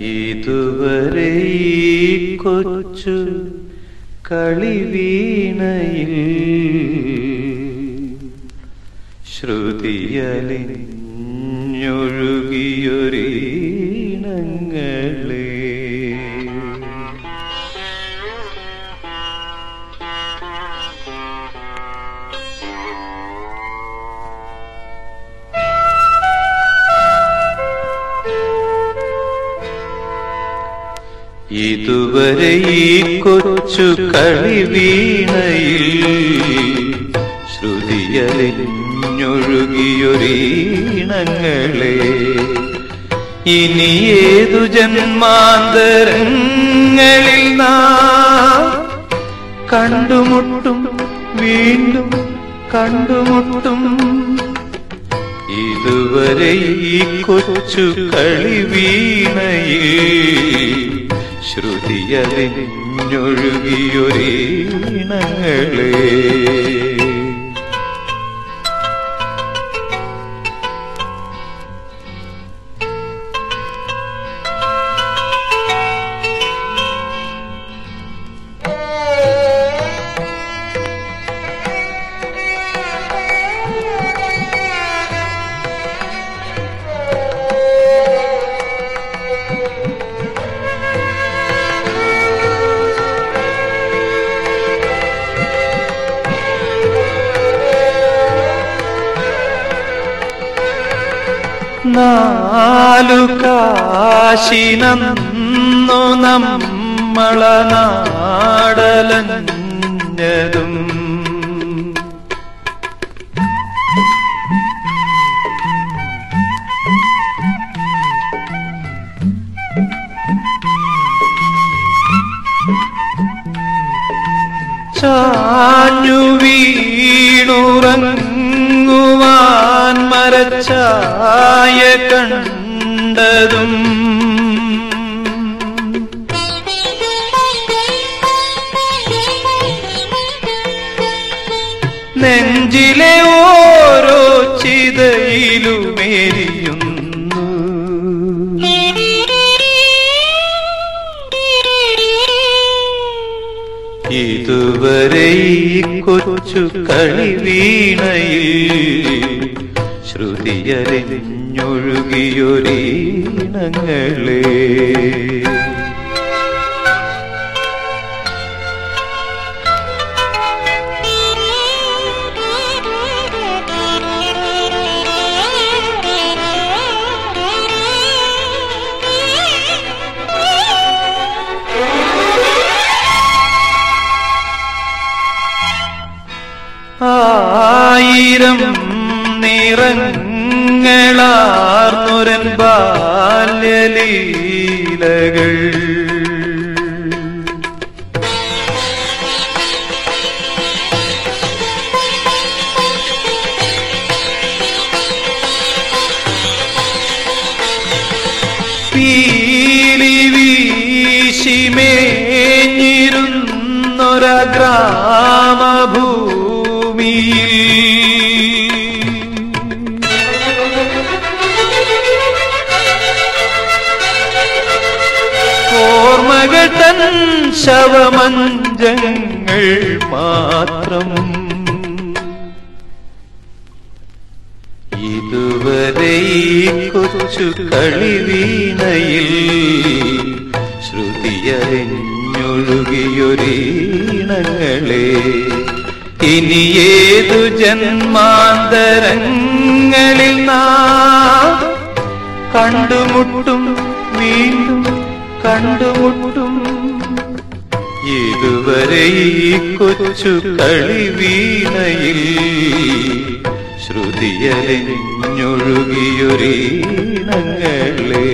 ഇതുവരെ ഈ കൊച്ചു കളിവീണയിൽ ശ്രുതിയലിഞ്ഞൊഴുകിയൊരീണങ്ങളെ ഇതുവരെ ഈ കൊച്ചു കളിവീണയിൽ ശ്രുതിയലിഞ്ഞൊഴുകിയൊരീണങ്ങളെ. ഇനി ഏതു ജന്മാന്തരങ്ങളിൽ നാം കണ്ടുമുട്ടും വീണ്ടും കണ്ടുമുട്ടും. ഇതുവരെ ഈ കൊച്ചു കളിവീണയിൽ ശ്രുതിയലിഞ്ഞൊഴുകിയൊരീണങ്ങളെ നാലു കാശിനന്നു നമ്മള നാടലഞ്ഞതും. ചാഞ്ഞു വീണുറങ്ങുവാൻ മരച്ചായ കണ്ടതും. നെഞ്ചിലെ ഓരോ ചിതയിലുമേരിയുന്നു. ഇതുവരെ കൊച്ചു കളി കളിവീണയിൽ ശ്രുതിയലിഞ്ഞൊഴുകിയൊരീണങ്ങളെ. ആയിരം നിറങ്ങളാർന്നുരൻ ബാല്യലീലകൾ. പീലി വീശിമേഞ്ഞിരുന്നൊര ഓർമ്മകൾ തൻ ശവമഞ്ചങ്ങൾ മാത്രം. ഇതുവരെ കൊച്ചു കളിവീണയിൽ ശ്രുതിയറിഞ്ഞൊഴുകിയൊരീണങ്ങളെ ഇനി ഏതു ജന്മാന്തരങ്ങളിൽ നാം കണ്ടുമുട്ടും വീണ്ടും കണ്ടുമുട്ടും. ഇതുവരെ ഈ കൊച്ചു കളിവീണയിൽ ശ്രുതിയലിഞ്ഞൊഴുകിയൊരീണങ്ങളേ.